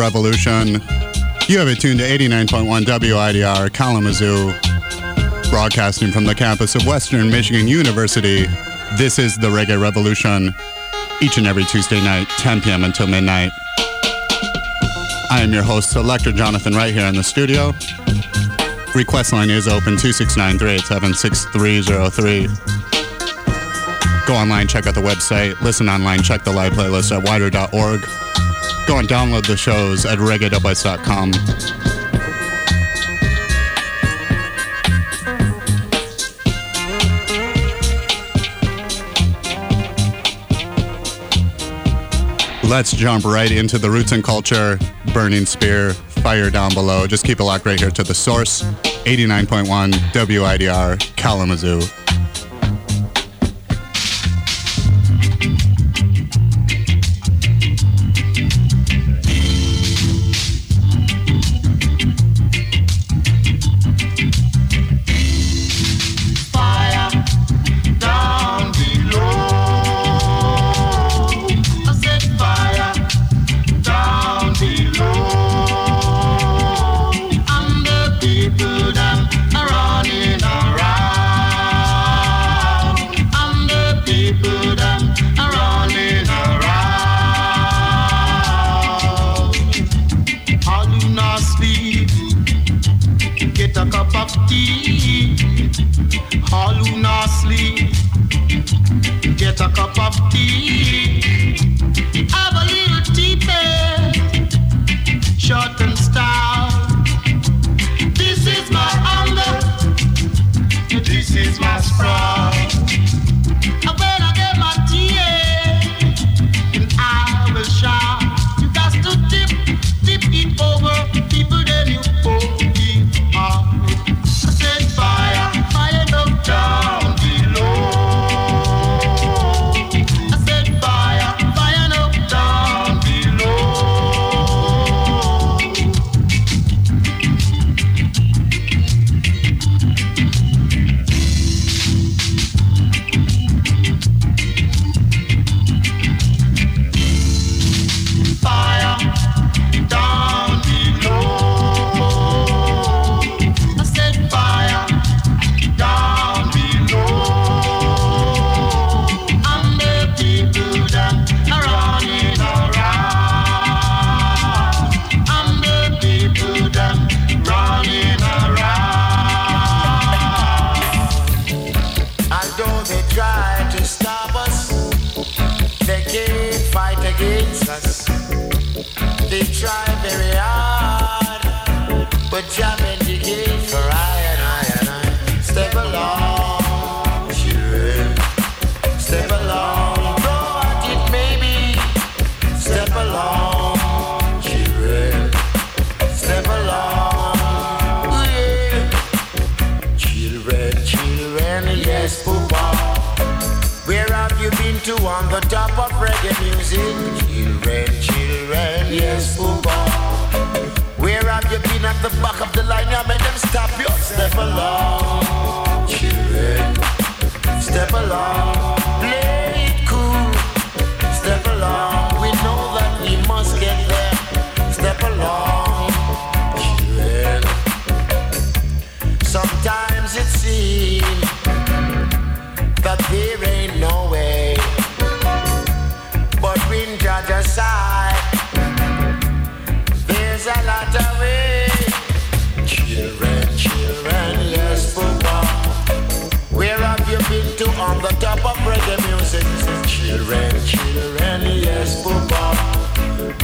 Revolution. You have it tuned to 89.1 WIDR Kalamazoo, broadcasting from the campus of Western Michigan University. This is the Reggae Revolution, each and every Tuesday night, 10 p.m. until midnight. I am your host, Selector Jonathon, right here in the studio. Request line is open 269 387 6303. Go online, check out the website, listen online, check the live playlist at widr.org. Go and download the shows at reggae.com. Let's jump right into the roots and culture, burning spear, fire down below. Just keep it locked right here to the source, 89.1 WIDR Kalamazoo.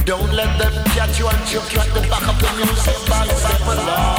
Don't let them catch you and choke you at the back of the music box.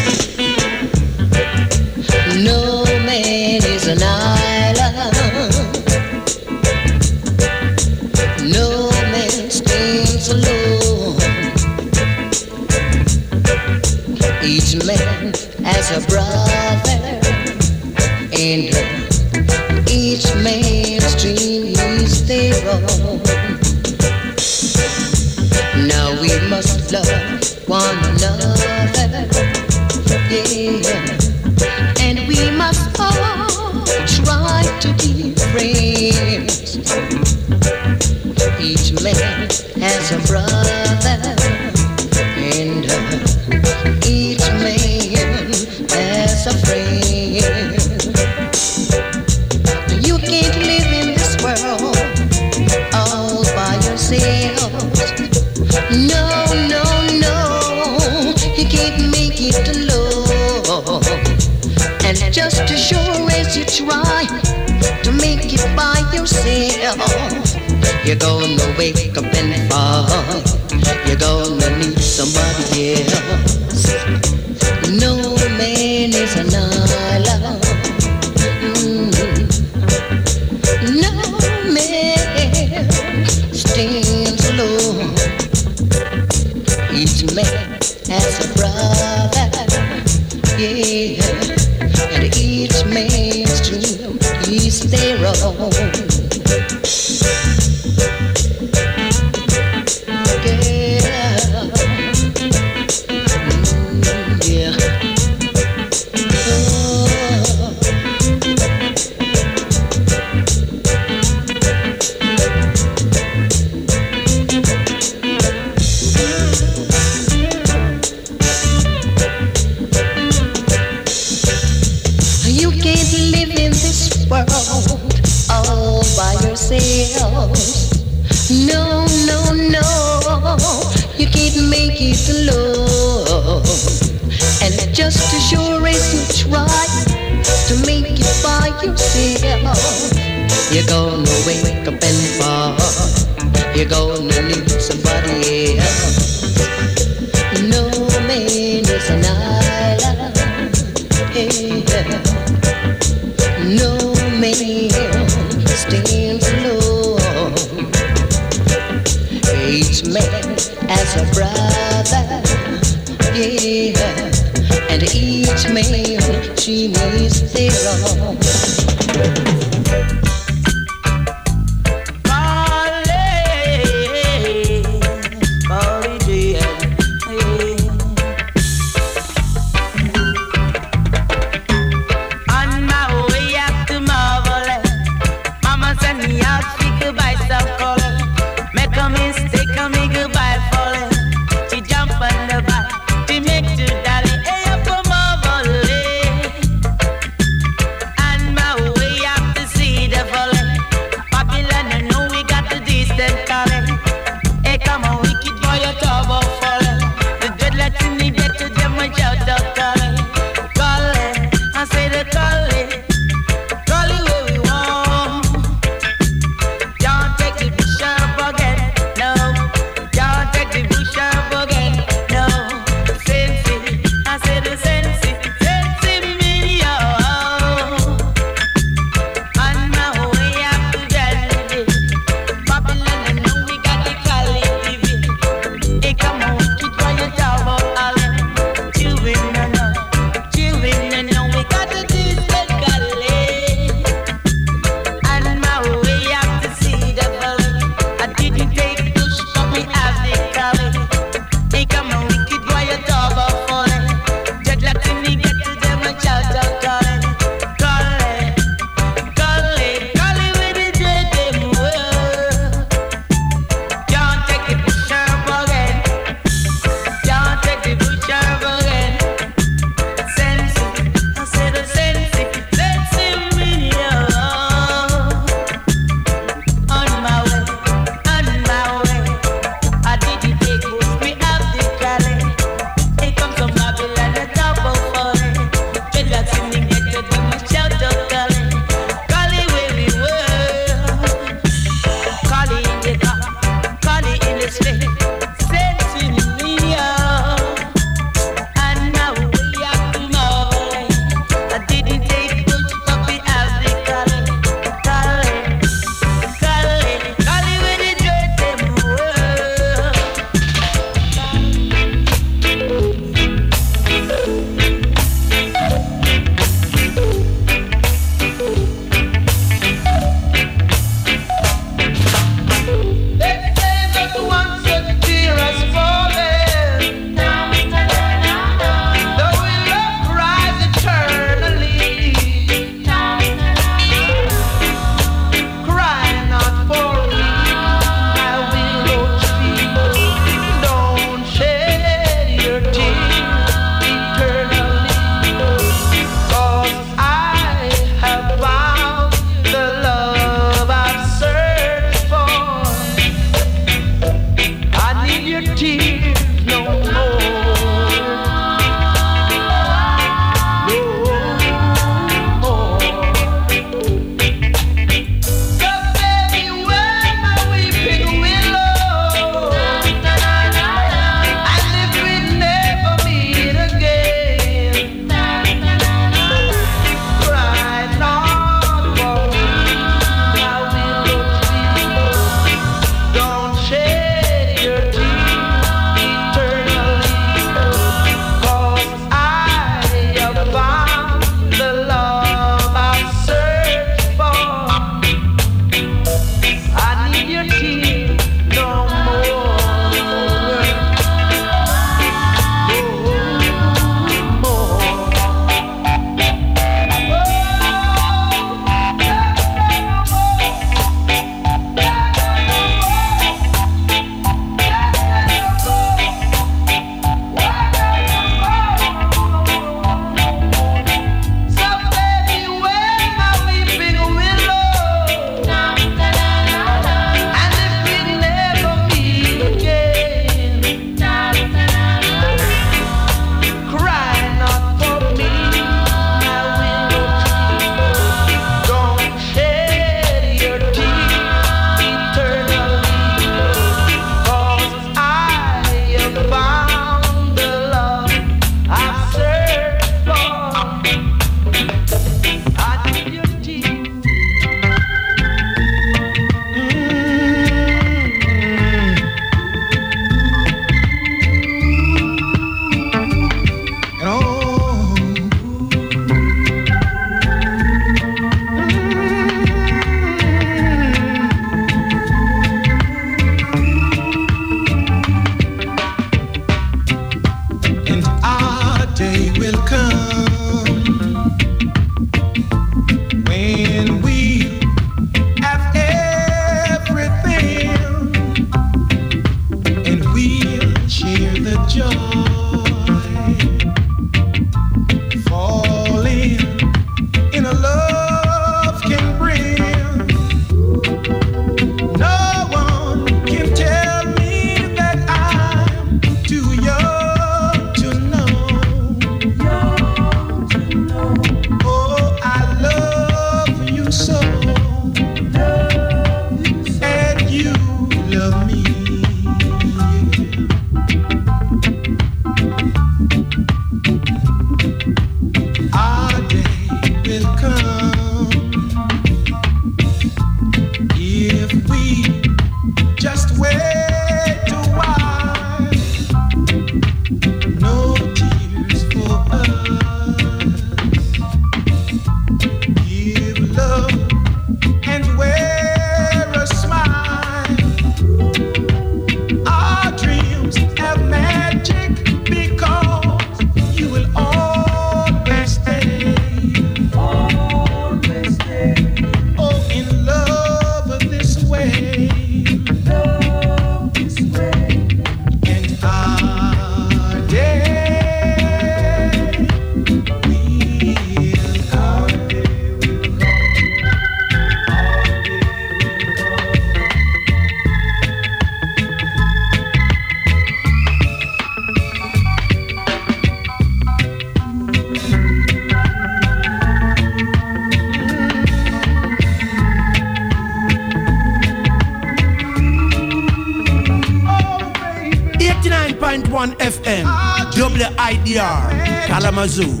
Kalamazoo,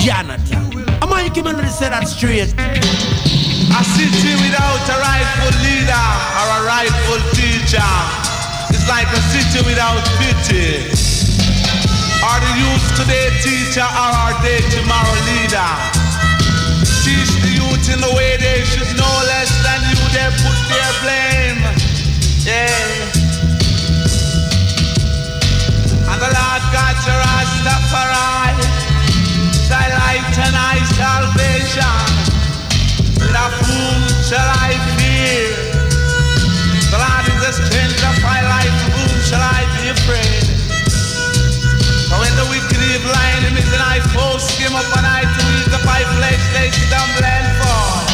Jonathon. I'm give to say that straight. A city without a rightful leader or a rightful teacher is like a city without pity. Are the youth today teacher or are they tomorrow leader? Teach the youth in the way they should know less than you, they put their blame. Yeah. God to Rastafari. Thy light and I salvation of whom shall I fear. The Lord is the strength of my life. Whom shall I be afraid? For when the wicked evil enemies and I foes Scheme up and I to eat the my flesh They stumble and fall.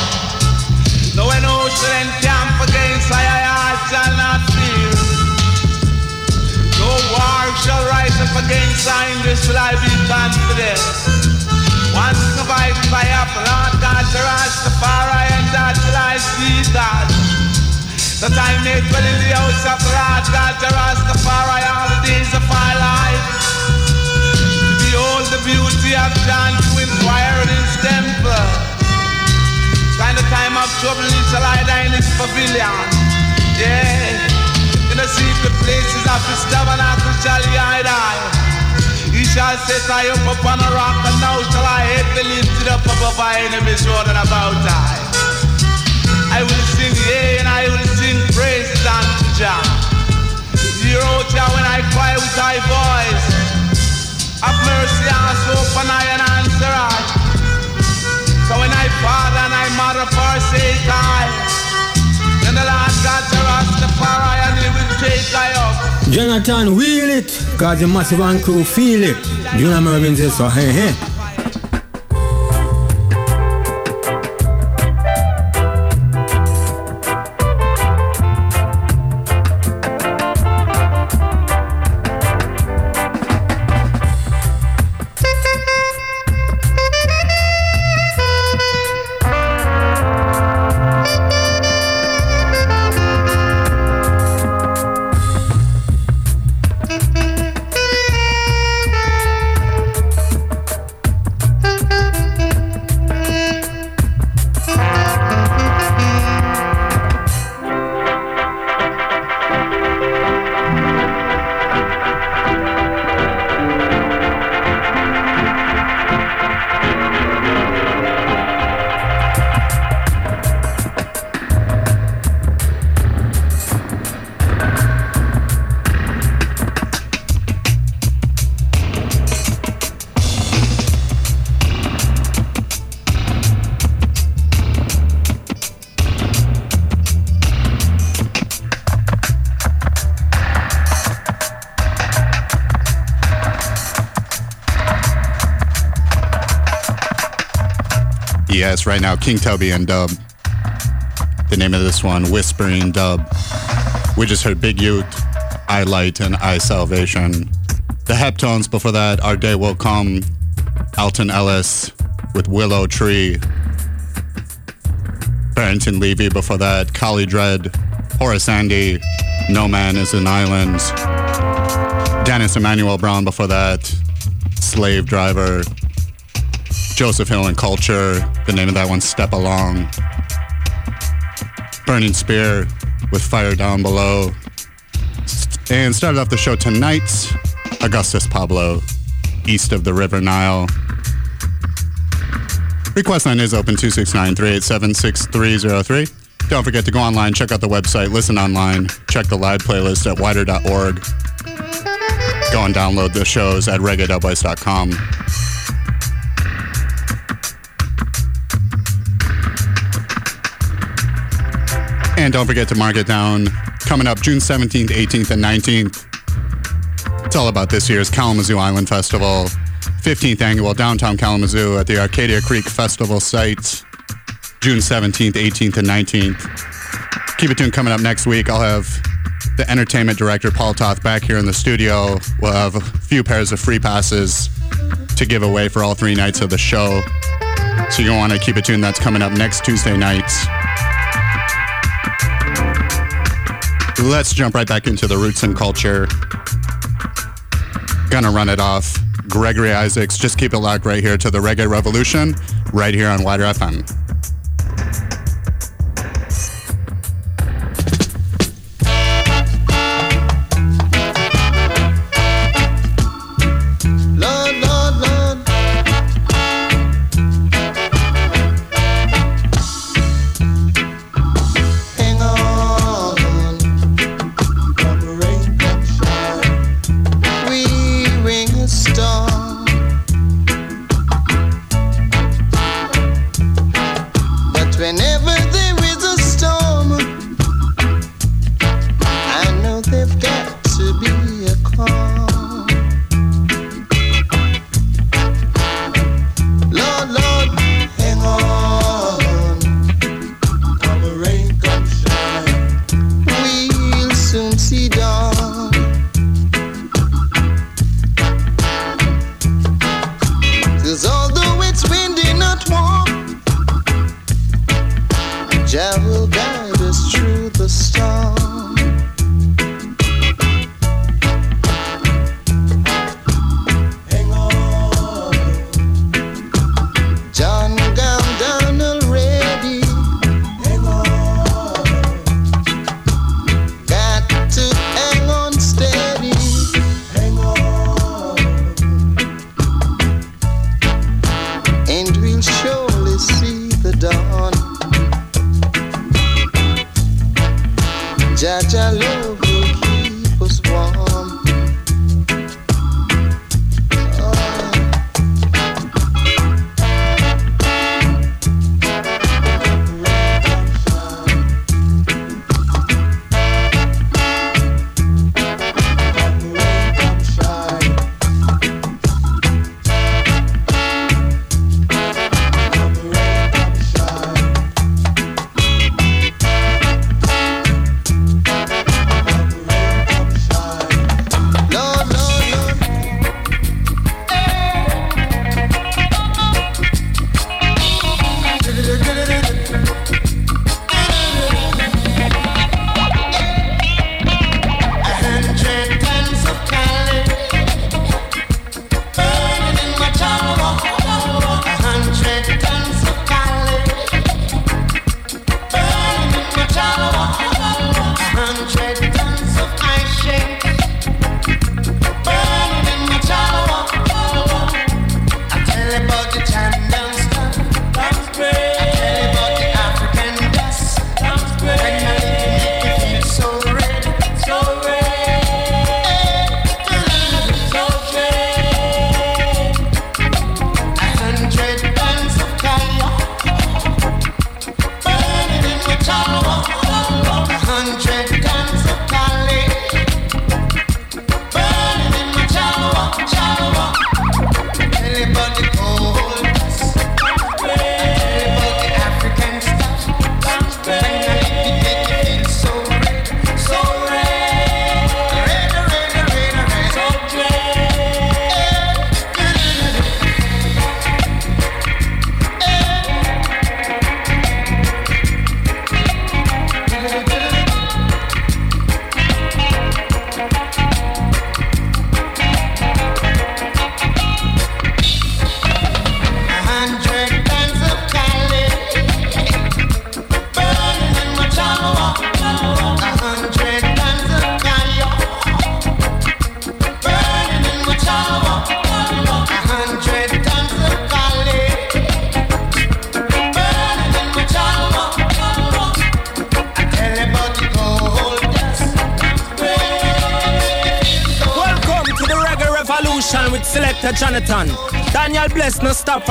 Though an ocean encamp against I, I shall not war shall rise up against sign, this will I be confident. Once survived by up, Lord God, to Rastafari, and that will I see that. That I may dwell in the house of Lord God, to Rastafari, all the days of my life. Behold the beauty of John to inquire in his temple. Find the time of trouble, shall hide in his pavilion. Yeah. In the secret places of his tabernacle shall he hide I. He shall set I up upon a rock, and now shall I hate the lifted up above my enemies round and about I. I will sing yea, and I will sing praises unto Jah. Hear, O Jah, when I cry with thy voice. Have mercy, ask, open I, and answer I. So when I father and I mother forsake I, and the Lord God to Rastafari and he will I. Jonathon, wheel it, cause the massive and crew feel it. You know Murvin says so, hey, hey. Yes, right now, King Tubby and Dub. The name of this one, Whispering Dub. We just heard Big Youth, I Light, and I Salvation. The Heptones before that, Our Day Will Come, Alton Ellis with Willow Tree. Barrington Levy before that, Collie Dread, Horace Andy, No Man is an Island. Dennis Emmanuel Brown before that, Slave Driver, Joseph Hill and Culture, the name of that one, Step Along. Burning Spear with Fire Down Below. And started off the show tonight, Augustus Pablo, East of the River Nile. Request line is open 269-387-6303. Don't forget to go online, check out the website, listen online, check the live playlist at widr.org. Go and download the shows at reggae.voice.com. And don't forget to mark it down. Coming up June 17th, 18th, and 19th. It's all about this year's Kalamazoo Island Festival, 15th annual downtown Kalamazoo at the Arcadia Creek Festival site, June 17th, 18th, and 19th. Keep it tuned coming up next week. I'll have the entertainment director, Paul Toth, back here in the studio. We'll have a few pairs of free passes to give away for all three nights of the show. So you want to keep it tuned. That's coming up next Tuesday night. Let's jump right back into the roots and culture. Gonna run it off. Gregory Isaacs, just keep it locked right here to the Reggae Revolution, right here on WIDR FM.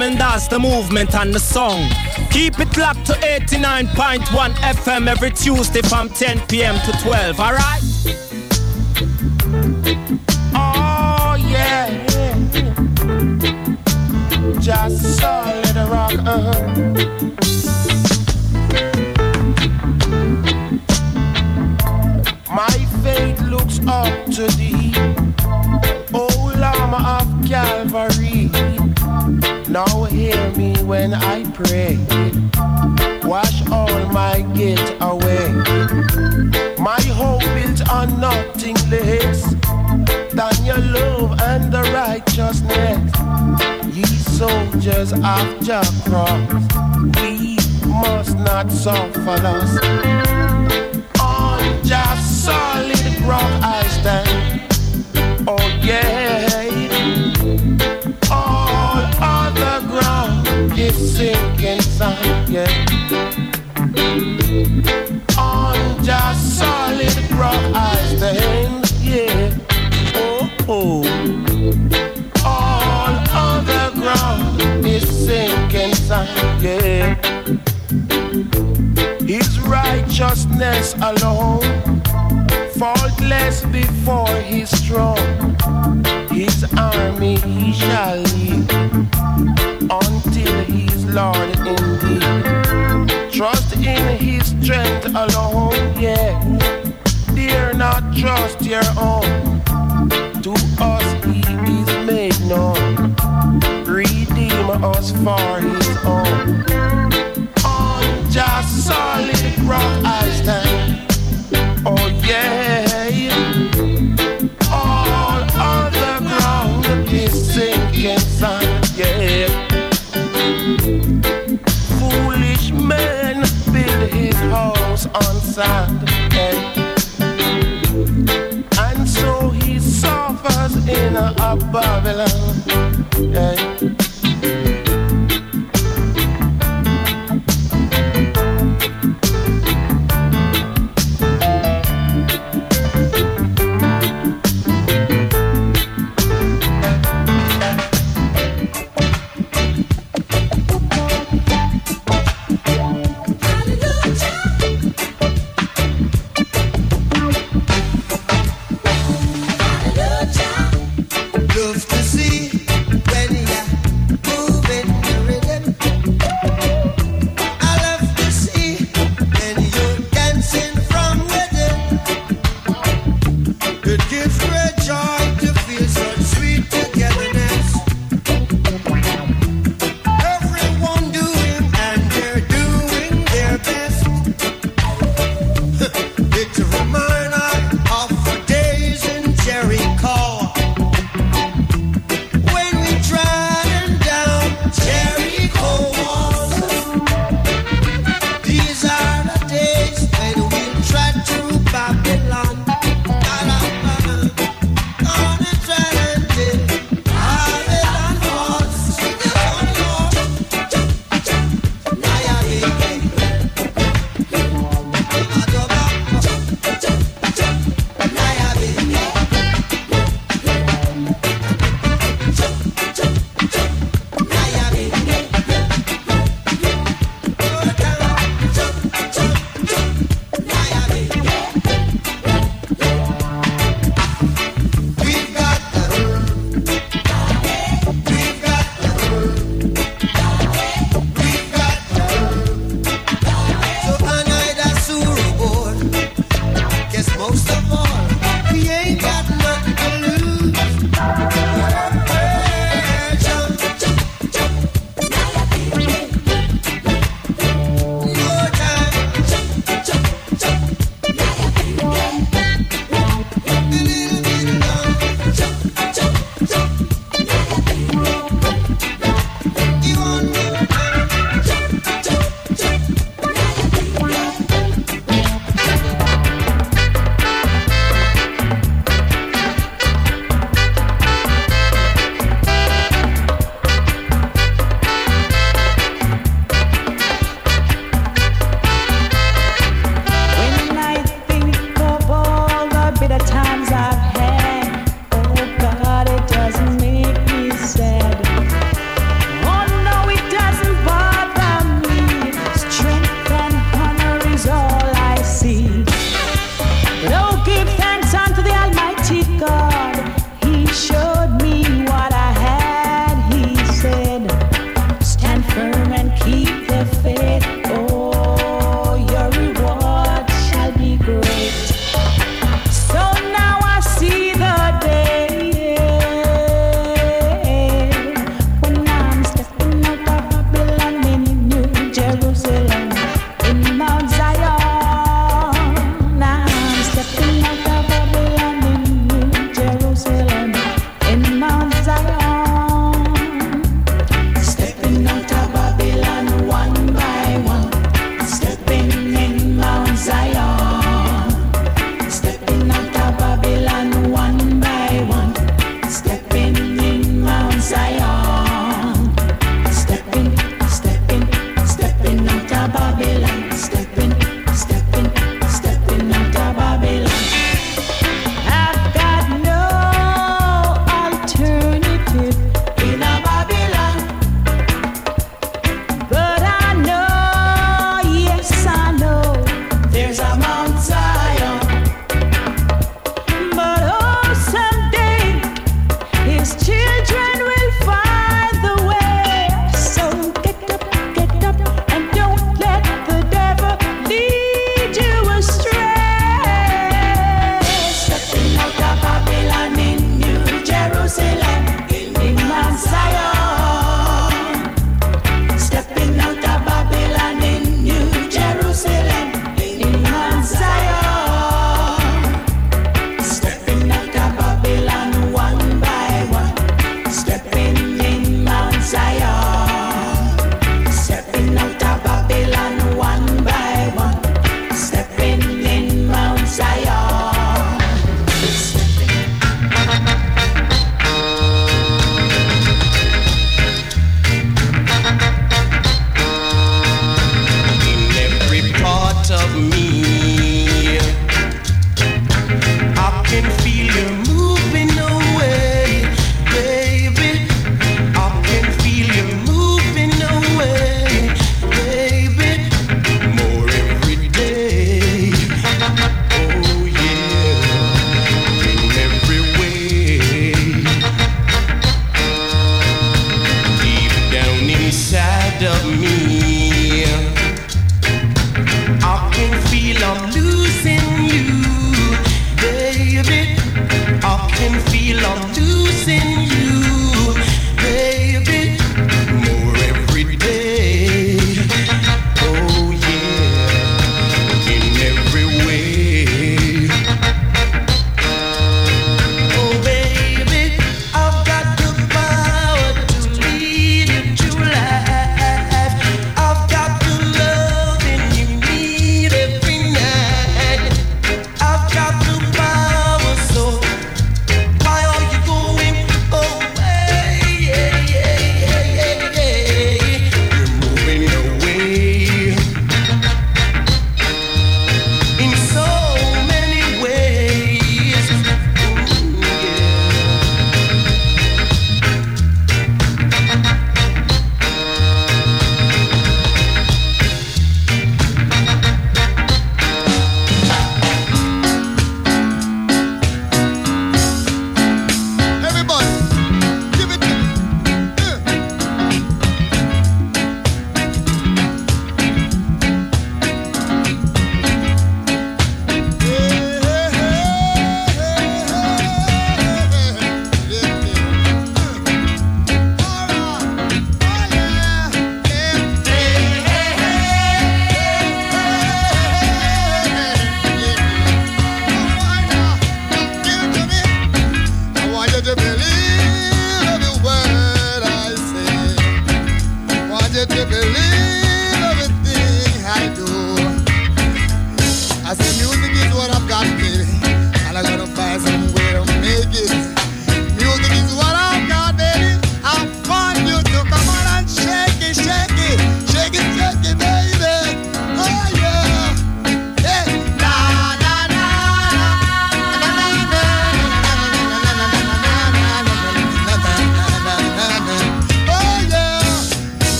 and that's the movement and the song. Keep it locked to 89.1 FM every Tuesday from 10 p.m. to 12, alright?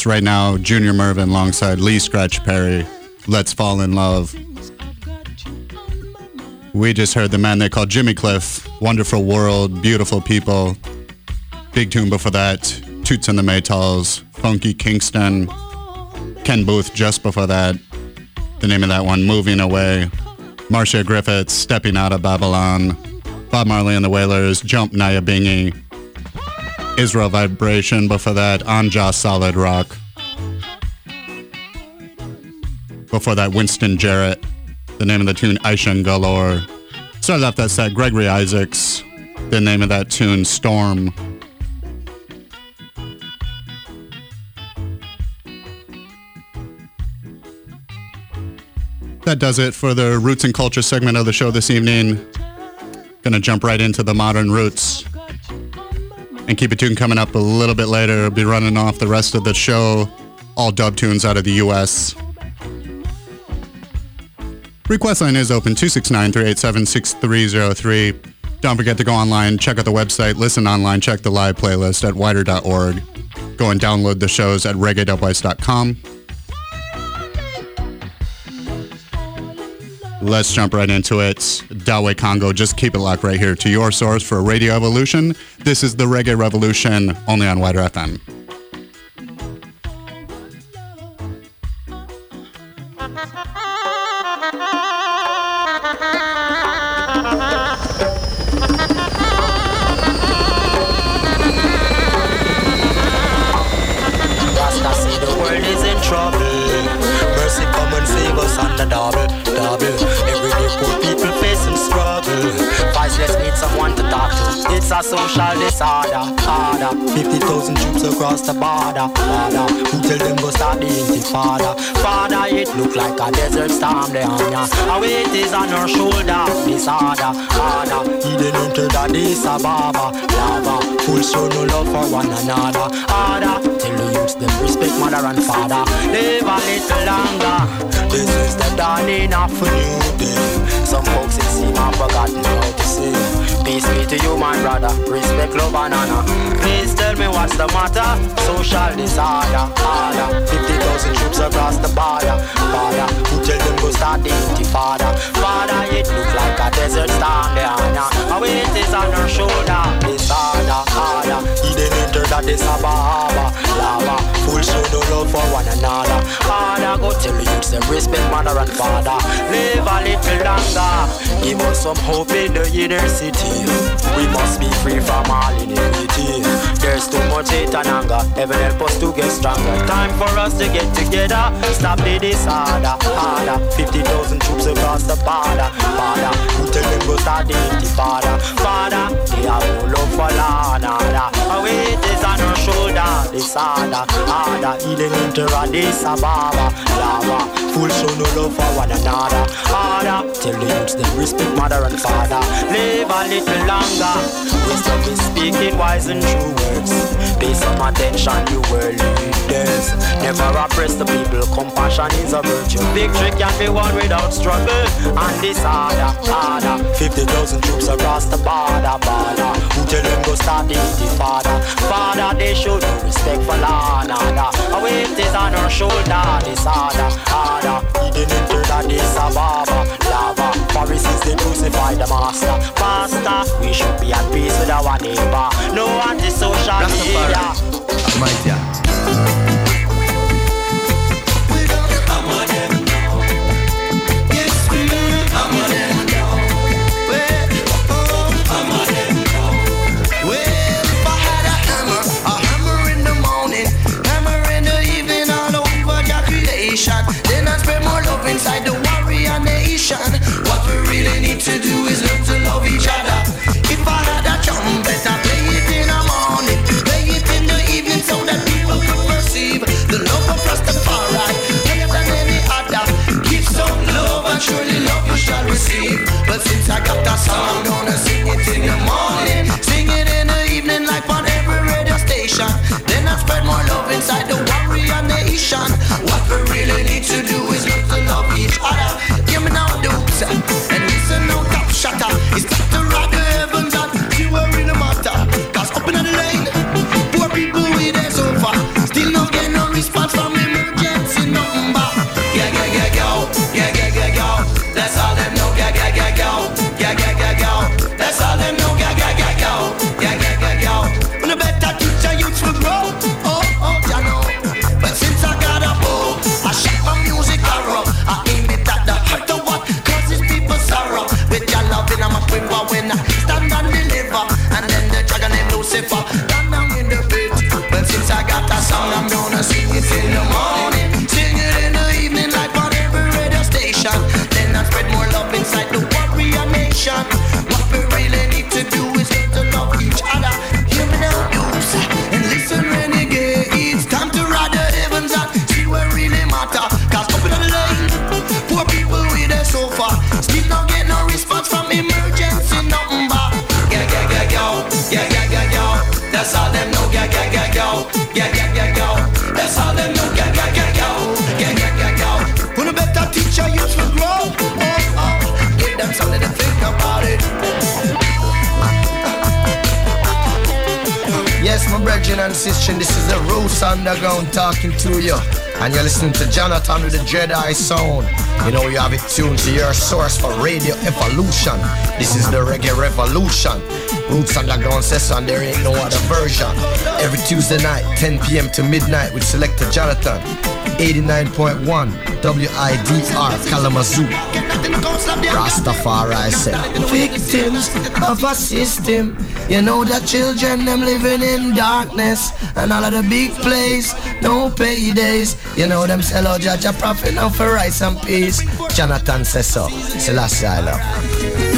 Yes, right now, Junior Murvin alongside Lee Scratch Perry. Let's Fall in Love. We just heard the man they call Jimmy Cliff. Wonderful World, Beautiful People. Big tune before that. Toots and the Maytals, Funky Kingston. Ken Boothe just before that. The name of that one, Moving Away. Marcia Griffiths, Stepping Out of Babylon. Bob Marley and the Wailers, Jump Nyabinghi. Israel Vibration before that, On Jah Solid Rock. Before that, Winston Jarrett. The name of the tune, Ishen Galore. Started off that set, Gregory Isaacs. The name of that tune, Storm. That does it for the Roots and Culture segment of the show this evening. Gonna jump right into the modern roots. And keep it tuned coming up a little bit later. I'll be running off the rest of the show. All dub tunes out of the US. Request line is open 269 387 6303. Don't forget to go online, check out the website, listen online, check the live playlist at widr.org. Go and download the shows at reggae.wise.com. Let's jump right into it. Daweh Congo, just keep it locked right here to your source for Radio Evolution. This is the Reggae Revolution, only on WIDR FM. The world is in trouble. Mercy come and save us on the double, double. Every day poor people facing struggle. Voiceless need someone to talk to. It's a social disorder, harder. 50,000 troops across the border, border. Who tell them go start the intifada? Father, it look like a desert storm there on ya. A weight is on our shoulder, disorder, harder. Didn't enter the Addis Ababa, lava. Full show no love for one another, harder. Tell the them respect mother and father. Live a little longer. This is the dawning of a new day. Some folks it seem have forgotten how to say. To you, my brother. Respect, love, and honor. Please tell me what's the matter. Social disorder, harder. 50,000 troops across the border. Father, who tell them go start the intifada? Father, it look like a desert storm there. Now, a weight is on her shoulder. Disorder, harder. He didn't enter the Addis Ababa. Lava, full show no love for one another. Harder, go tell youths them respect mother and father. Live a little longer. Give us some hope in the inner city. We must be free from all iniquity. There's too much hate and anger. Heaven help us to get stronger. Time for us to get together. Stop the disorder. Harder. 50,000 troops across the border. Father, who tell them go start the intifada? Father, they have no love for law and. A weight is on our shoulder. Disorder. Harder. Healing into Addis Ababa. Lava. Full show no love for one another. Harder. Tell the youths them respect mother and father. Live a little longer. Wisdom is speaking wise and true words. Pay some attention, you world leaders. Never oppress the people. Compassion is a virtue. Victory can be won without struggle. And disorder, harder. 50,000 troops across the border, border. Who tell them go start the intifada? Father, they show no respect for law and. A weight is on our shoulder. Disorder, harder. Didn't enter the Addis Ababa. Lava. Pharisees, they crucify the master. Pastor, we should be at peace with our neighbor. No anti-social media. Mighty. cut the song. I'm gonna sing. about it. Yes, my brethren and sisters, this is the Rootz Underground talking to you. And you're listening to Jonathon with the Jedi Sound. You know you have it tuned to your source for Radio Evolution. This is the Reggae Revolution. Rootz Underground says and there ain't no other version. Every Tuesday night, 10 p.m. to midnight with Selector Jonathon. 89.1 WIDR Kalamazoo. Rastafari said. Victims of a system. You know the children them living in darkness. And all of the big plays, no paydays. You know them sell out judge a profit now for rice and peace. Jonathon says so. Selassie I love.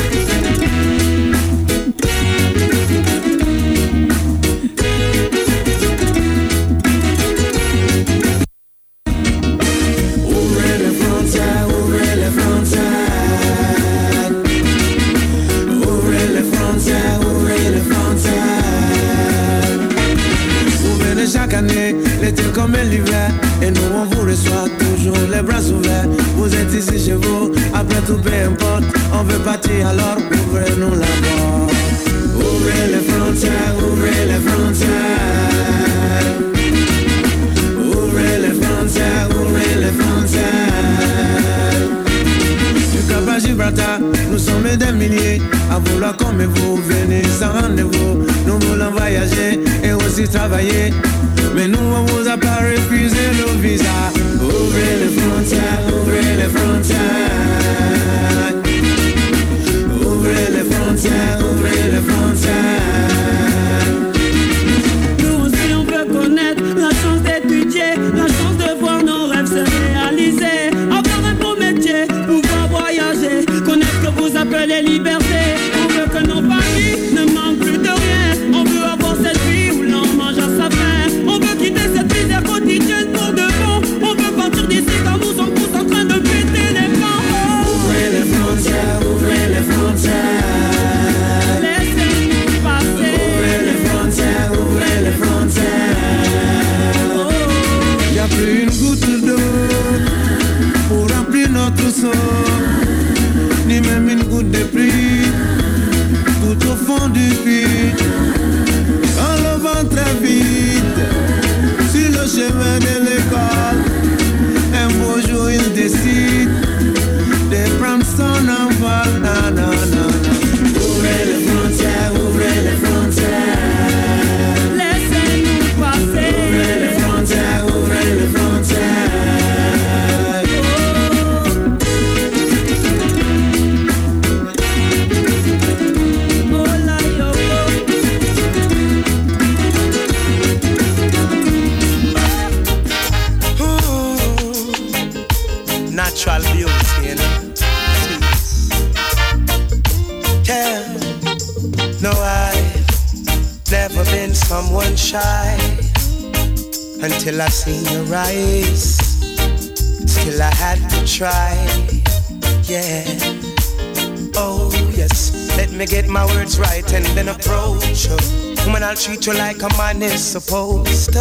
Supposed to.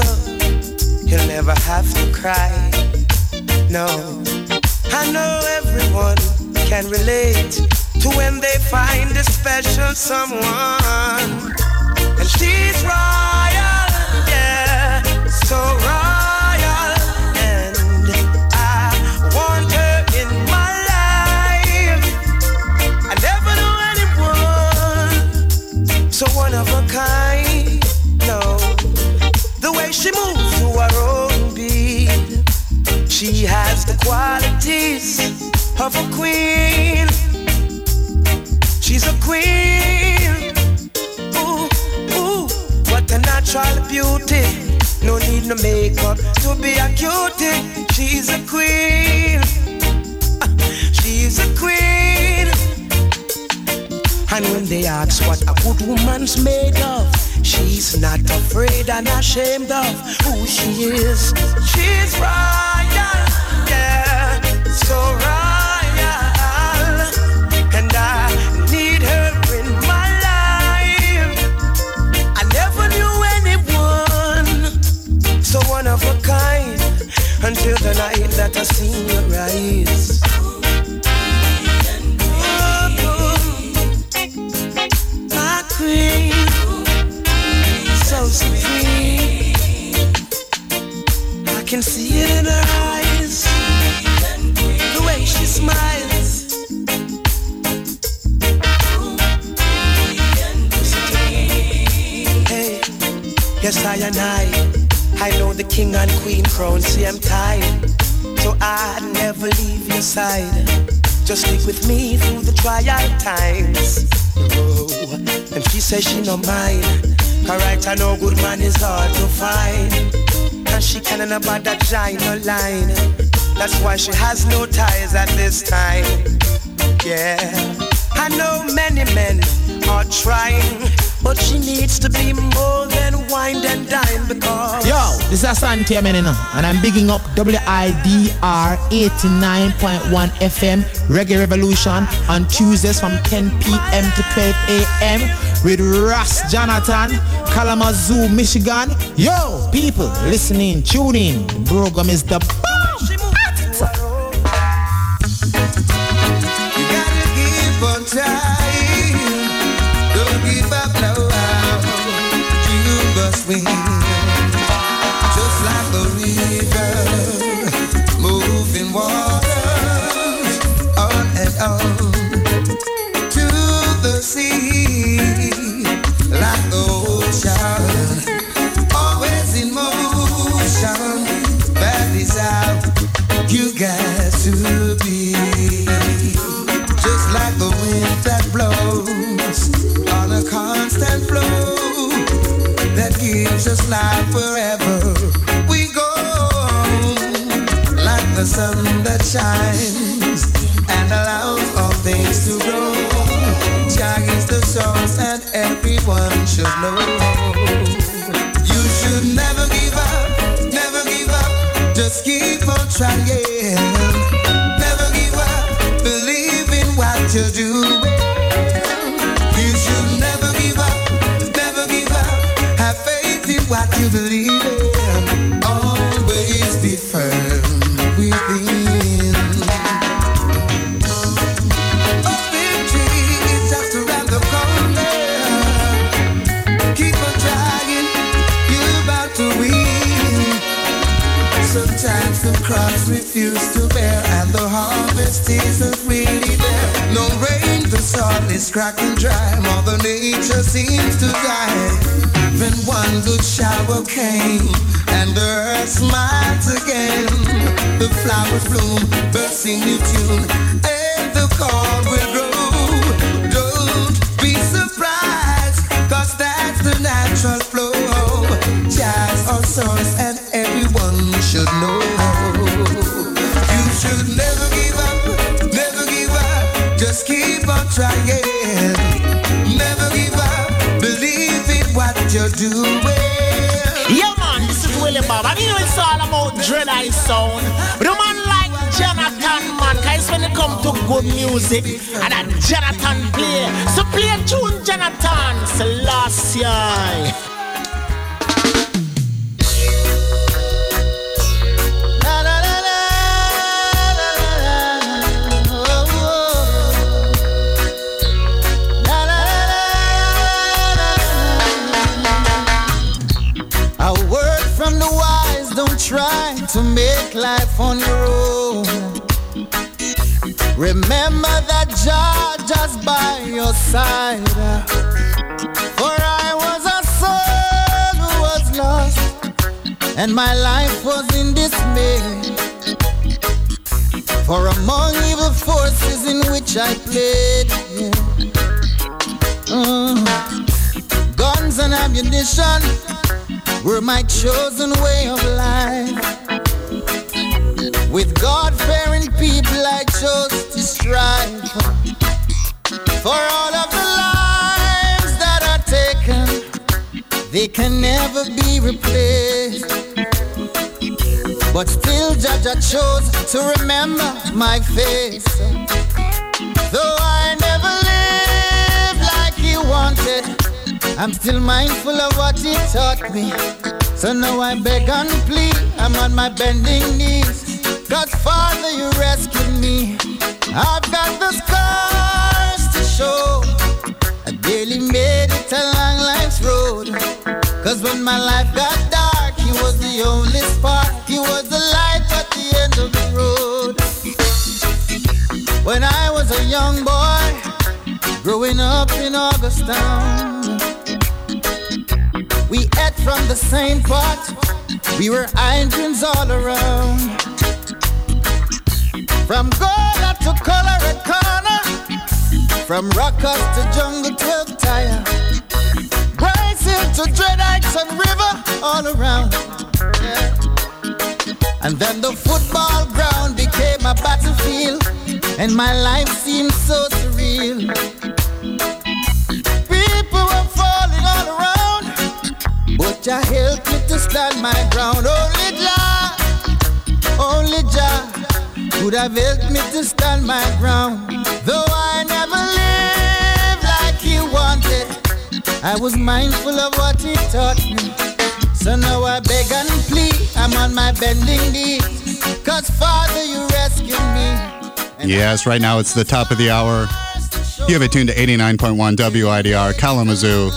You'll never have to cry. No. I know everyone can relate to when they find a special someone. And she's royal, yeah, so royal. Qualities of a queen. She's a queen. Ooh, ooh, what a natural beauty. No need no makeup to be a cutie. She's a queen. She's a queen. And when they ask what a good woman's made of, she's not afraid and ashamed of who she is. She's royal, yeah, so royal. And I need her in my life. Yes I and I, I know the king and queen crown. See I'm tired, so I never leave your side. Just stick with me through the trial times. Oh, and she says she no mind. Correct, I know good man is hard to find. And she can't about that giant line. That's why she has no ties at this time. Yeah. I know many men are trying, but she needs to be more than wine and dine because. Yo, this is Asante Menino, and I'm bigging up WIDR 89.1 FM Reggae Revolution on Tuesdays from 10 p.m. to 12 a.m. with Ross Jonathon, Kalamazoo, Michigan. Yo, people listening, tuning, in. The program is the harvest isn't really there. No rain, the soil is cracking dry. Mother Nature seems to die. Then one good shower came and the earth smiles again. The flowers bloom, birds sing new tune, and the corn will grow. Don't be surprised, cause that's the natural flow. Jazz or source and everyone should know. Keep on trying. Never give up. Believe in what you're doing. Yeah, man, this is Willie Bob. I mean, it's all about Dread Eye Sound. But a man like Jonathon, man, cause when it come to good music, and that Jonathon play. So play tune, Jonathon. Selassie. Life on your own. Remember that Jah just by your side. For I was a soul who was lost, and my life was in dismay. For among evil forces in which I played, yeah. Mm. guns and ammunition were my chosen way of life. With God fearing people, I chose to strive for all of the lives that are taken. They can never be replaced. But still, Jaja chose to remember my face. Though I never lived like he wanted, I'm still mindful of what he taught me. So now I beg and plead, I'm on my bending knees. Godfather, you rescued me. I've got the scars to show. I barely made it along life's road. Cause when my life got dark, he was the only spark. He was the light at the end of the road. When I was a young boy, growing up in August town, we ate from the same pot. We were irons all around. From Gola to Colorado, from Rockers to Jungle 12 Tire, Bryson to Dreadites and River, all around. Yeah. And then the football ground became a battlefield, and my life seemed so surreal. People were falling all around, but Jah helped me to stand my ground. Only Jah, only Jah could have helped me to stand my ground. Though I never lived like He wanted, I was mindful of what He taught me. So now I beg and plead, I'm on my bending knees. Cause Father, you rescued me. Yes, right now it's the top of the hour. You have it tuned to 89.1 WIDR Kalamazoo,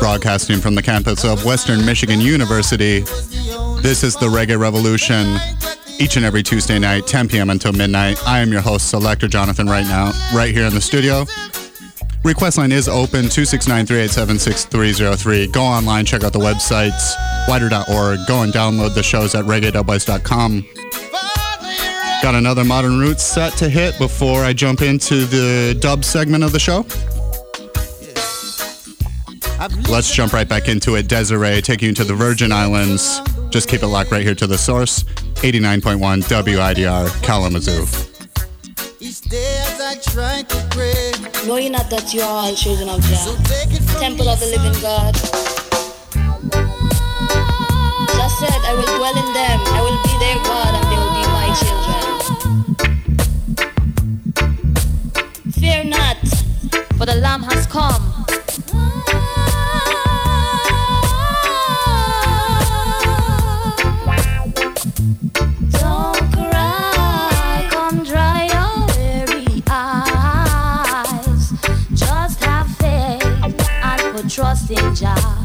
broadcasting from the campus of Western Michigan University. This is the Reggae Revolution, each and every Tuesday night, 10 p.m. until midnight. I am your host, Selector Jonathon, right now, right here in the studio. Request line is open 269-387-6303. Go online, check out the websites, widr.org. Go and download the shows at reggae.wise.com. Got another modern roots set to hit before I jump into the dub segment of the show. Let's jump right back into it. Dezarie taking you to the Virgin Islands. Just keep it locked right here to the source. 89.1 WIDR Kalamazoo. Each day as I try to pray. Know ye not that you are all children of Jah, temple of the living God. Just said, I will dwell in them, I will be their God, and they will be my children. Fear not, for the Lamb has come. já.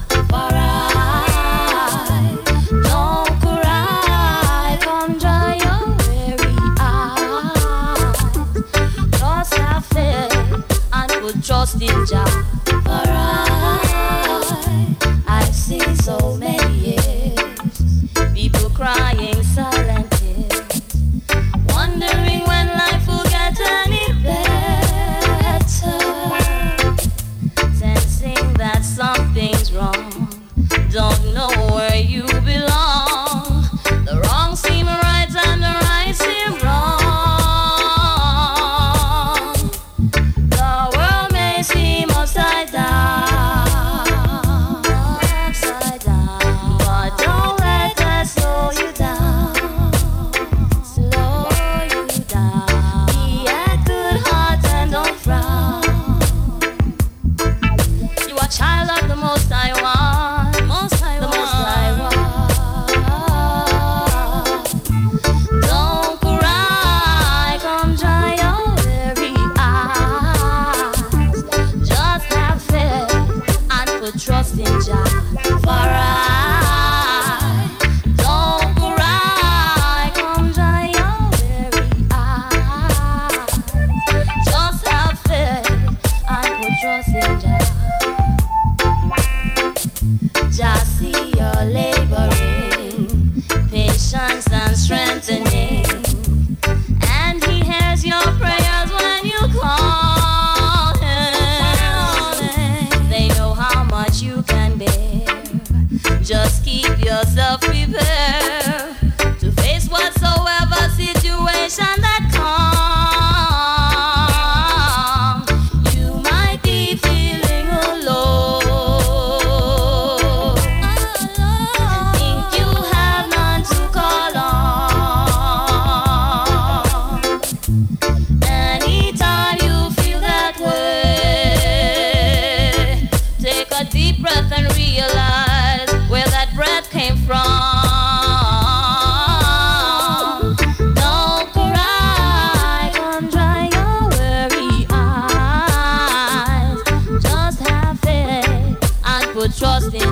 Trust in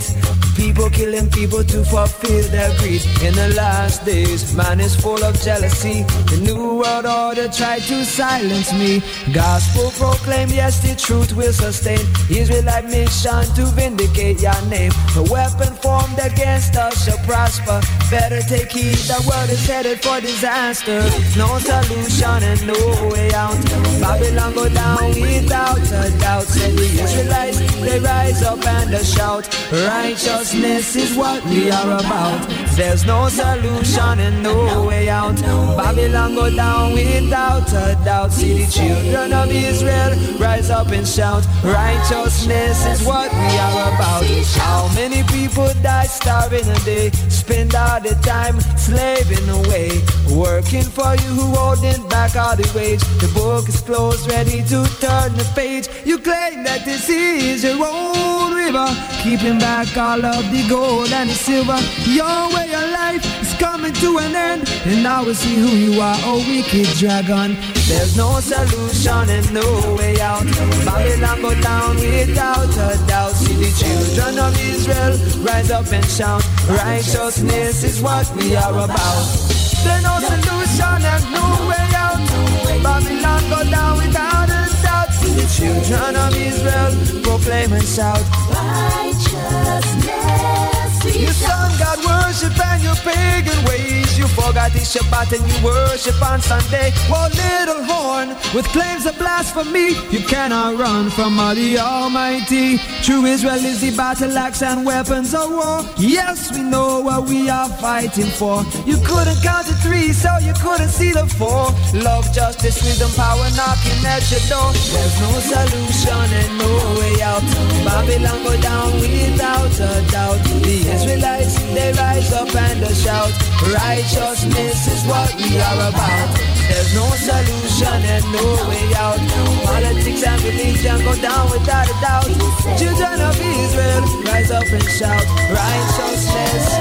street. People killing people to fulfill their greed. In the last days, man is full of jealousy. The new world order tried to silence me. Gospel proclaim, yes, the truth will sustain. Israelite mission to vindicate your name. The weapon formed against us shall prosper. Better take heed, the world is headed for disaster. No solution and no way out. Babylon go down without a doubt. Said the Israelites, they rise up and shout. Righteousness is what we are about. There's no solution and no way out. Babylon go down without a doubt. See the children of Israel rise up and shout. Righteousness is what we are about. How many people die starving a day? Spend all the time slaving away. Working for you who holding back all the wage. The book is closed, ready to turn the page. You claim that this is your own river. Keeping back all of the gold and the silver. Your way of life is coming to an end. And now we see who you are, oh wicked dragon. There's no solution and no way out. Babylon go down without a doubt. See the children of Israel rise up and shout. Righteousness is what we are about. There's no solution and no way out. Babylon go down without a doubt. See the children of Israel proclaim and shout. Righteousness. You son God worship and your pagan ways you forgot it's Shabbat and you worship on Sunday. Oh, little horn, with claims of blasphemy, you cannot run from all the Almighty. True Israel is the battle axe and weapons of war. Yes, we know what we are fighting for. You couldn't count to three, so you couldn't see the four. Love, justice, wisdom, power knocking at your door. There's no solution and no way out. Babylon go down without a doubt. The Israelites, they rise up and shout, right righteousness is what we are about. There's no solution and no way out. Politics and religion go down without a doubt. Children of Israel, rise up and shout righteousness.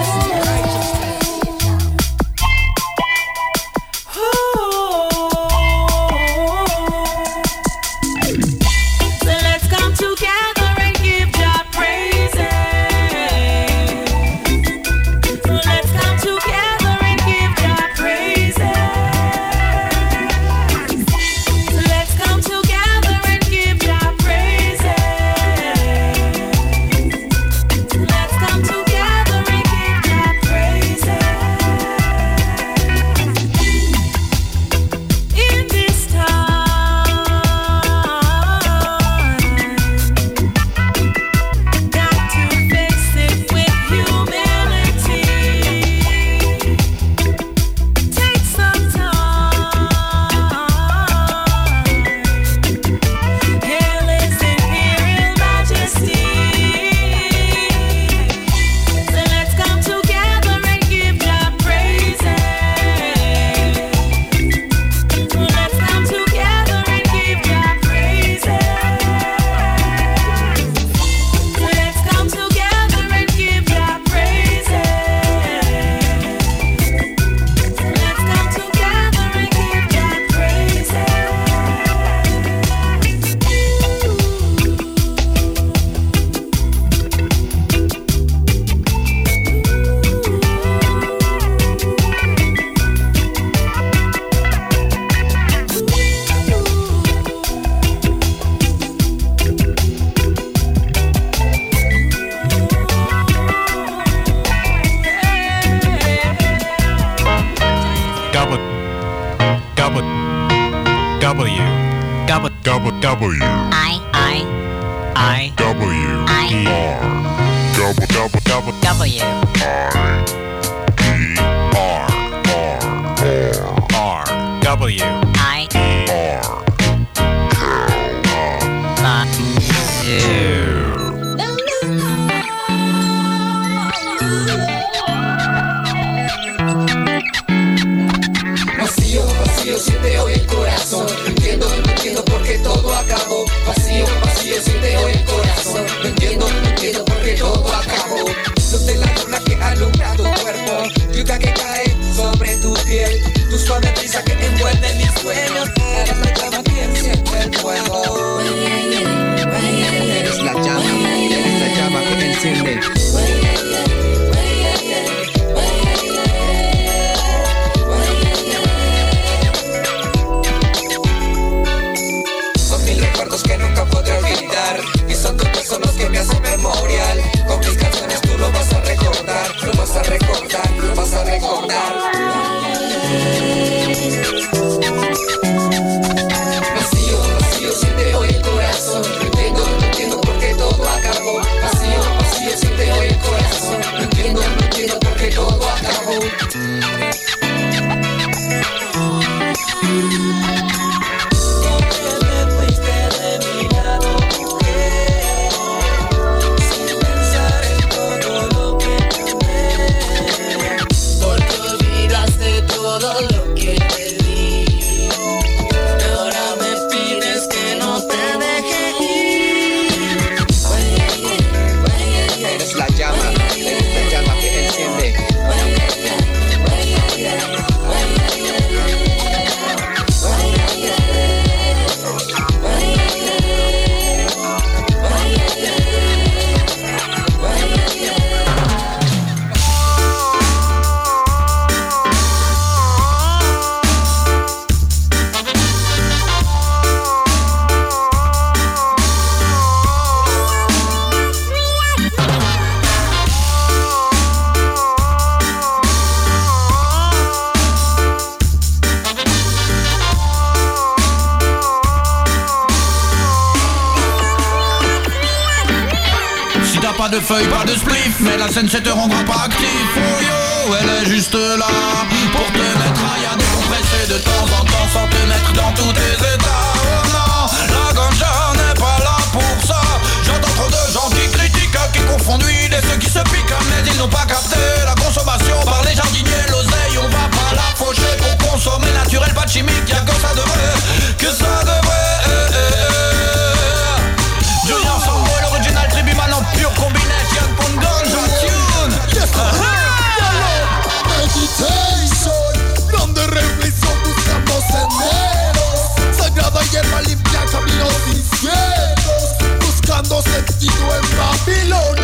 Babylon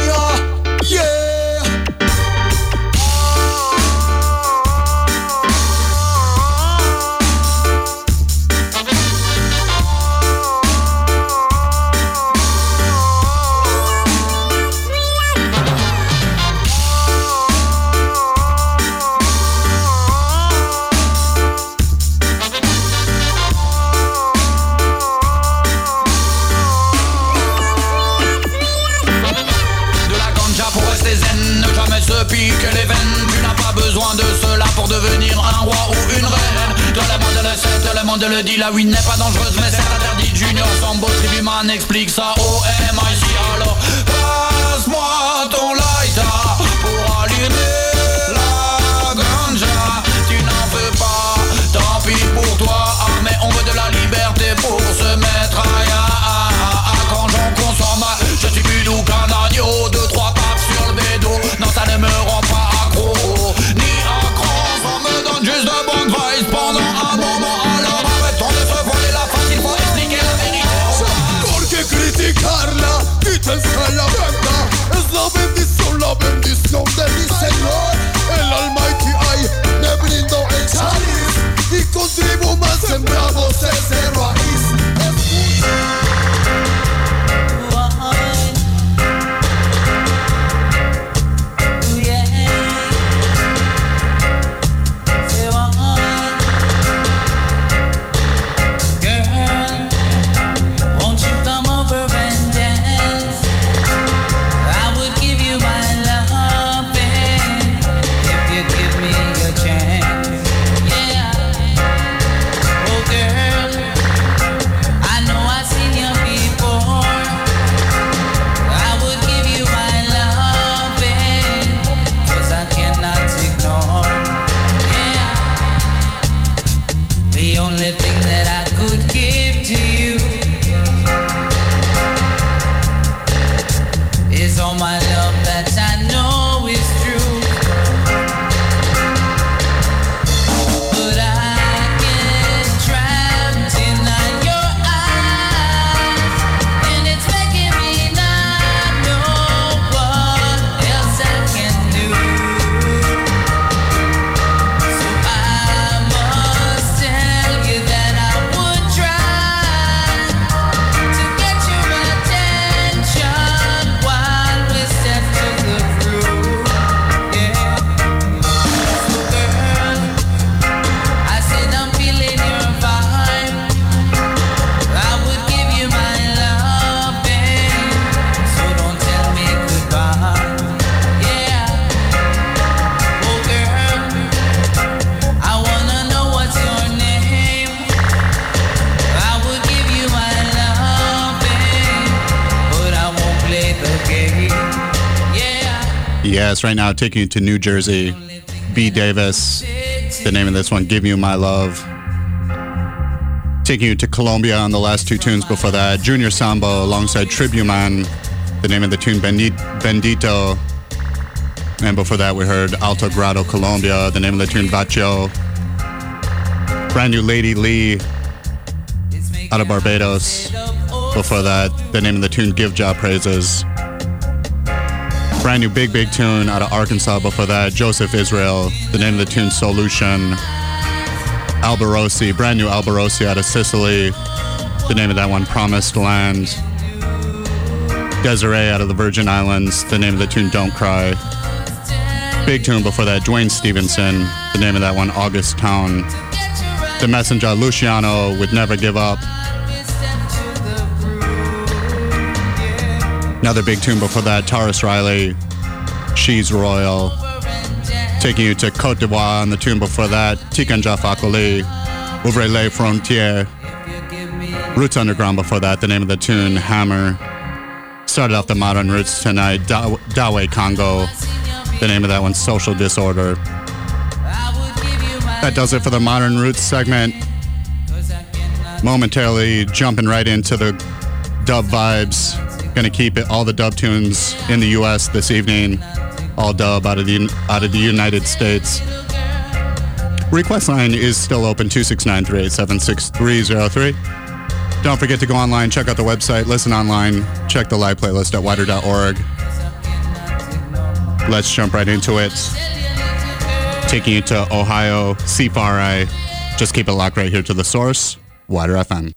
right now, taking you to New Jersey. B. Davis, the name of this one, Give You My Love. Taking you to Colombia on the last two tunes before that, Junior Samba alongside Tribuman, the name of the tune Bendito. And before that, we heard Alto Grado Colombia, the name of the tune Vacho. Brand new Lady Lee out of Barbados. Before that, the name of the tune Give Jah Praises. Brand new big, big tune out of Arkansas. Before that, Joseph Israel. The name of the tune, Soulution. Alborosie, brand new Alborosie out of Sicily. The name of that one, Promised Land. Dezarie out of the Virgin Islands. The name of the tune, Don't Cry. Big tune before that, Duane Stephenson. The name of that one, August Town. The Messenger, Luciano, would Never Give Up. Another big tune before that, Tarrus Riley, She's Royal. Taking you to Cote d'Ivoire on the tune before that, Tikanja Fakoli, Ouvrez les Frontières. Rootz Underground before that, the name of the tune, Hammer. Started off the modern roots tonight, Da- Daweh Congo. The name of that one, Social Disorder. That does it for the modern roots segment. Momentarily jumping right into the dub vibes. Gonna keep it all the dub tunes in the US this evening. All dub out of the out of the United States. Request line is still open 269-387-6303. Don't forget to go online, check out the website, listen online, check the live playlist at widr.org. Let's jump right into it. Taking you to Ohio, CFRI. Just keep it locked right here to the source, WIDR FM.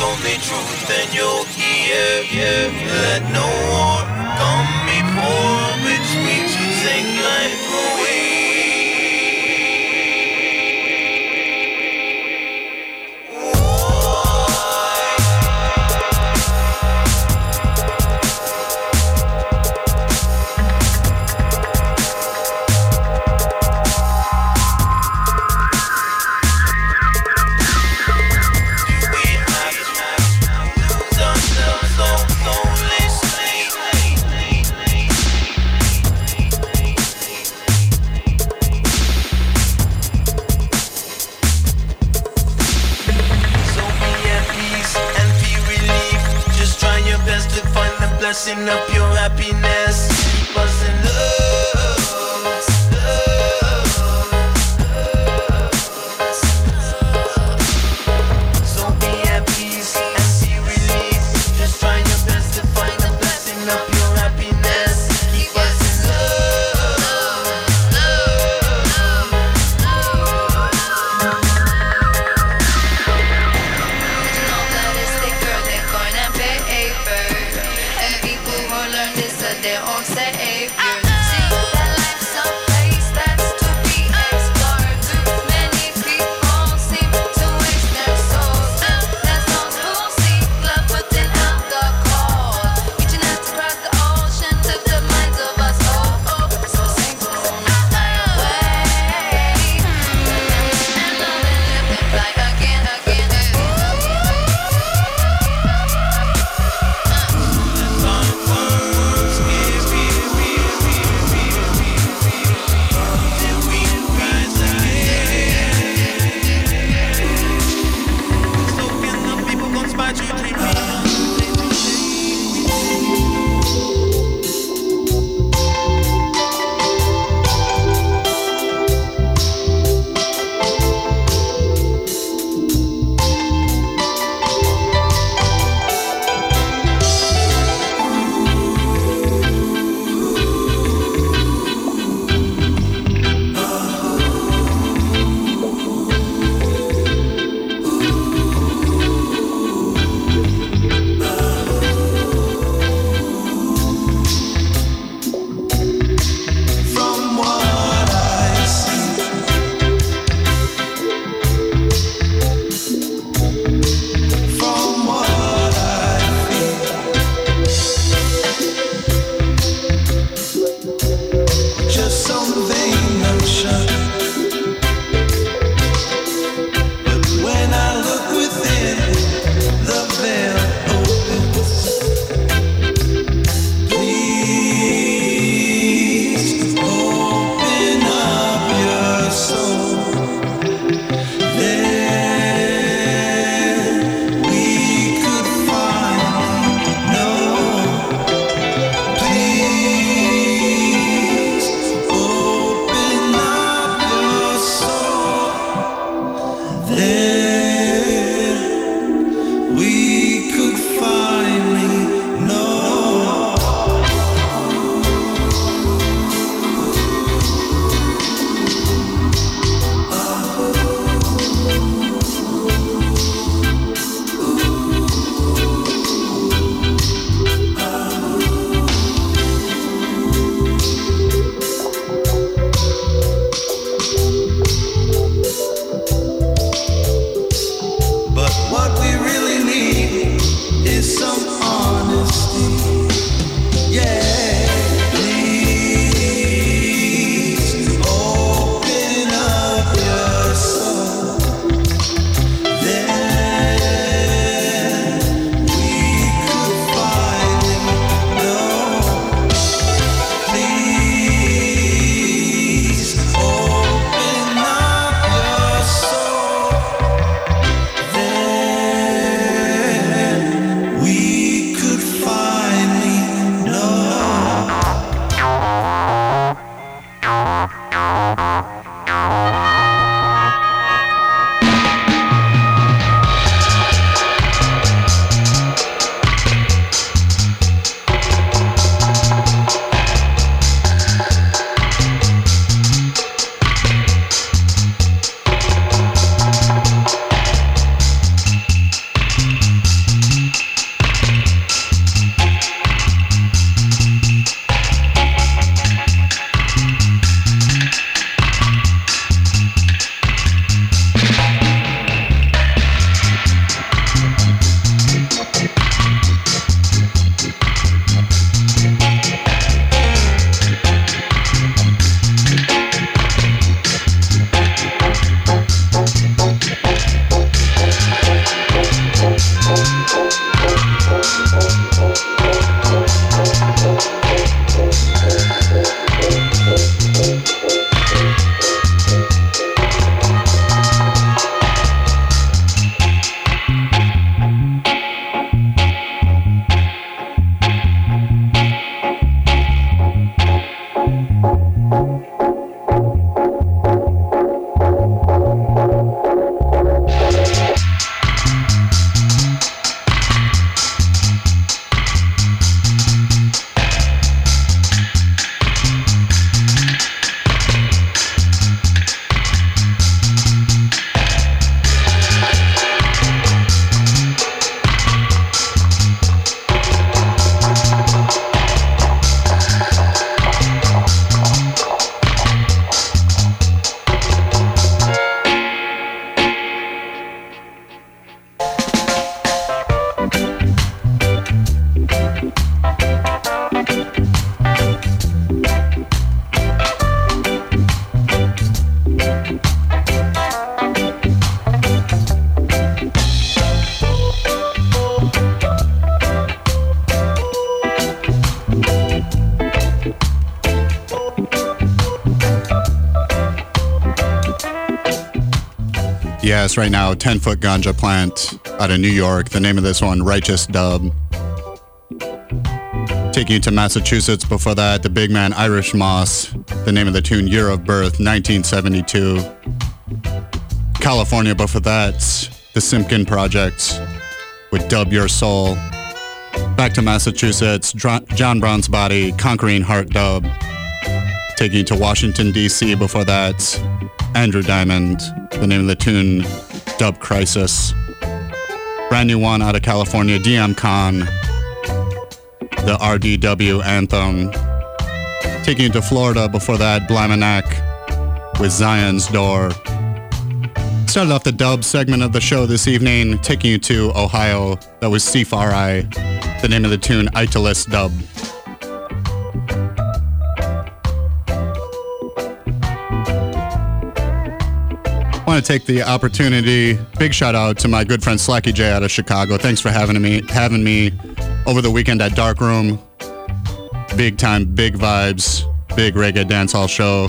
only truth and you'll hear. Yeah, let no war come before which we to take life away. Right now, 10 foot ganja plant out of New York. The name of this one, Righteous Dub. Taking you to Massachusetts before that, the big man Irish Moss. The name of the tune, Year of Birth, 1972. California before that, the Simpkin Project with Dub Your Soul. Back to Massachusetts, John Brown's Body, Conquering Heart Dub. Taking you to Washington, D.C. before that, Andrew Diamond. The name of the tune, Dub Crisis. Brand new one out of California, DM Khan. The RDW anthem. Taking you to Florida before that, Blamanak with Zion's Door. Started off the dub segment of the show this evening, taking you to Ohio. That was C4I. The name of the tune, Italus Dub. Want to take the opportunity. Big shout out to my good friend Slacky J out of Chicago. Thanks for having me having me over the weekend at Dark Room. Big time, big vibes, big reggae dancehall show.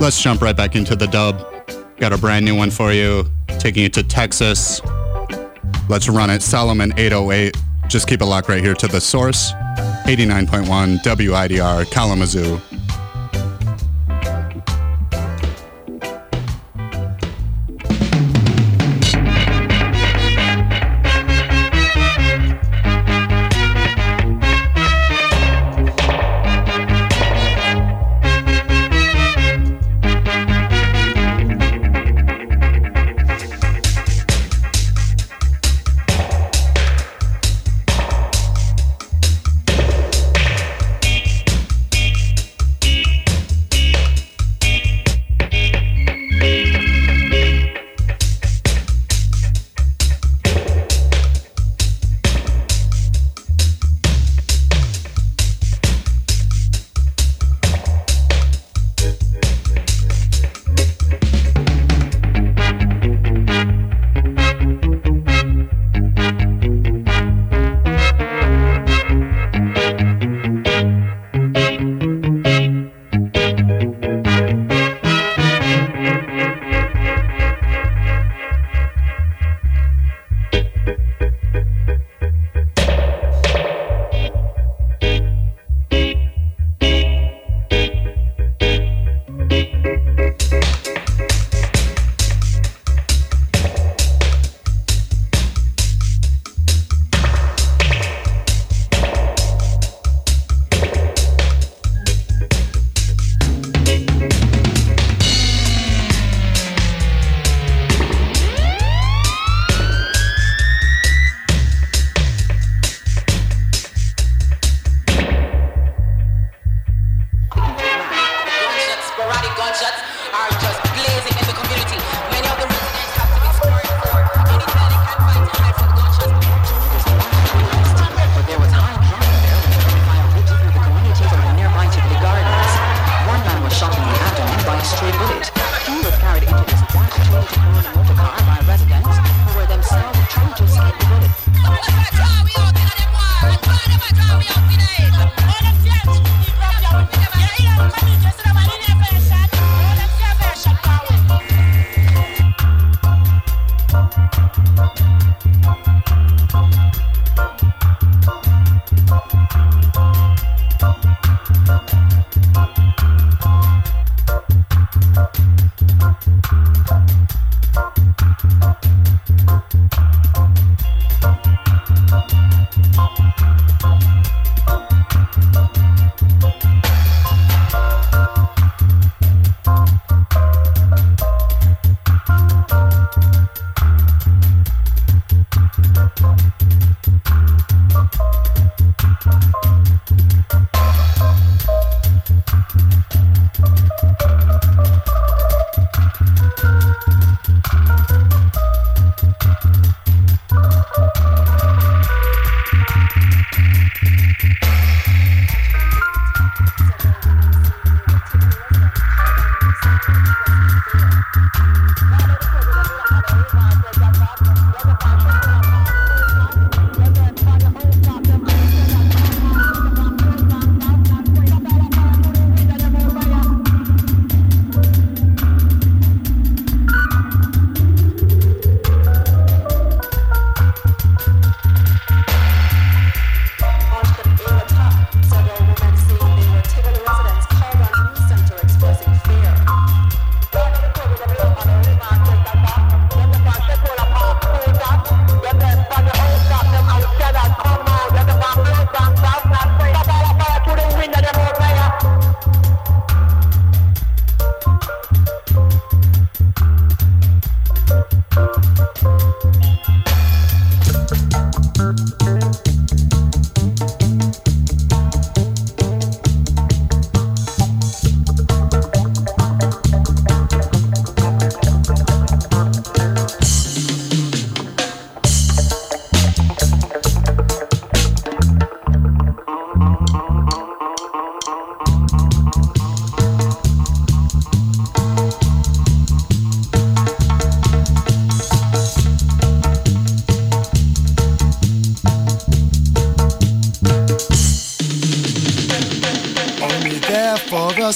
Let's jump right back into the dub. Got a brand new one for you, taking you to Texas. Let's run it. Solomon 808. Just keep it locked right here to the source. 89.1 WIDR Kalamazoo.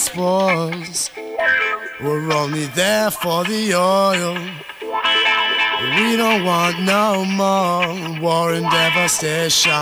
spoils. We're only there for the oil. We don't want no more war and devastation.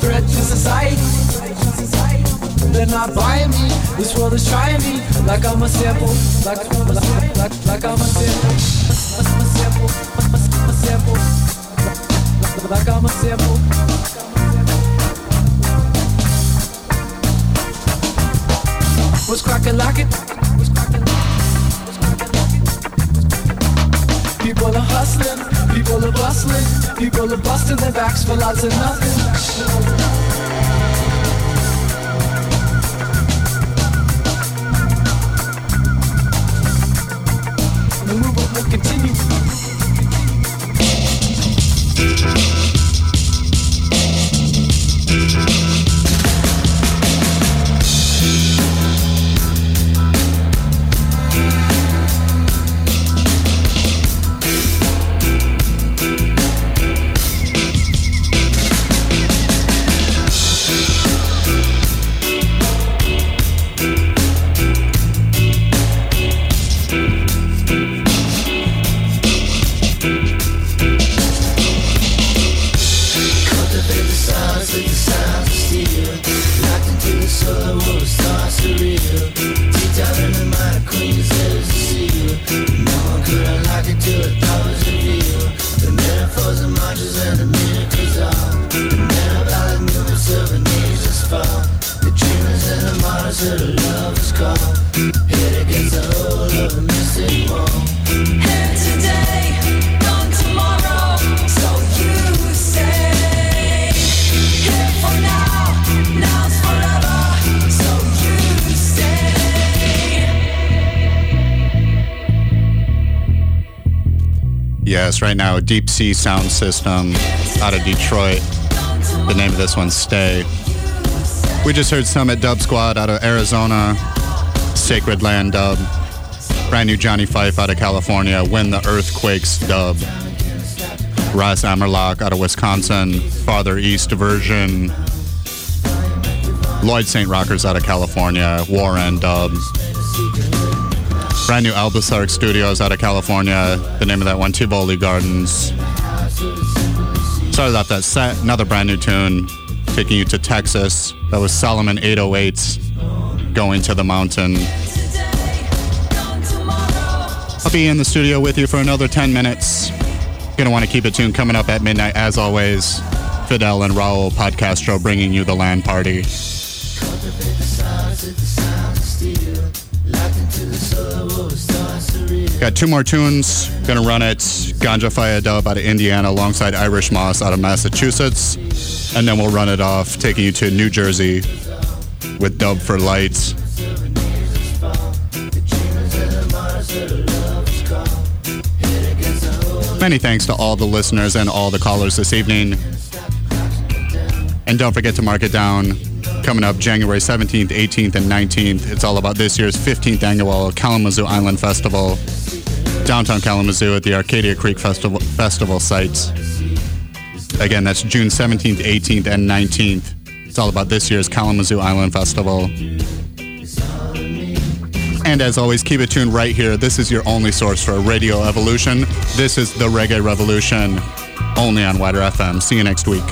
Threat to society. They're not buying me. This world is trying me like I'm a sample, like like like, like I'm a sample, a sample, a sample, like I'm a sample. What's cracking like it? People are hustling, people are bustling, people are busting their backs for lots of nothing. Sound System out of Detroit. The name of this one's Stay. We just heard Summit Dub Squad out of Arizona, Sacred Land Dub. Brand new Johnny Fife out of California, When the Earthquakes Dub. Ross Amerlock out of Wisconsin, Farther East version. Lloyd St. Rockers out of California, Warren Dub. Brand new Albasark Studios out of California. The name of that one, Tivoli Gardens. Started off that set, another brand new tune, taking you to Texas. That was Solomon 808 going to the mountain. I'll be in the studio with you for another 10 minutes. Gonna want to keep it tuned coming up at midnight, as always. Fidel and Raul Podcastro bringing you the land party. To. Got two more tunes. Gonna run it. Ganja Fire Dub out of Indiana alongside Irish Moss out of Massachusetts. And then we'll run it off, taking you to New Jersey with Dub for Lights. Many thanks to all the listeners and all the callers this evening. And don't forget to mark it down. Coming up January 17th, 18th, and 19th. It's all about this year's 15th annual Kalamazoo Island Festival. Downtown Kalamazoo at the Arcadia Creek Festival, Festival site. Again, that's June 17th, 18th, and 19th. It's all about this year's Kalamazoo Island Festival. And as always, keep it tuned right here. This is your only source for Radio Evolution. This is the Reggae Revolution, only on WIDR FM. See you next week.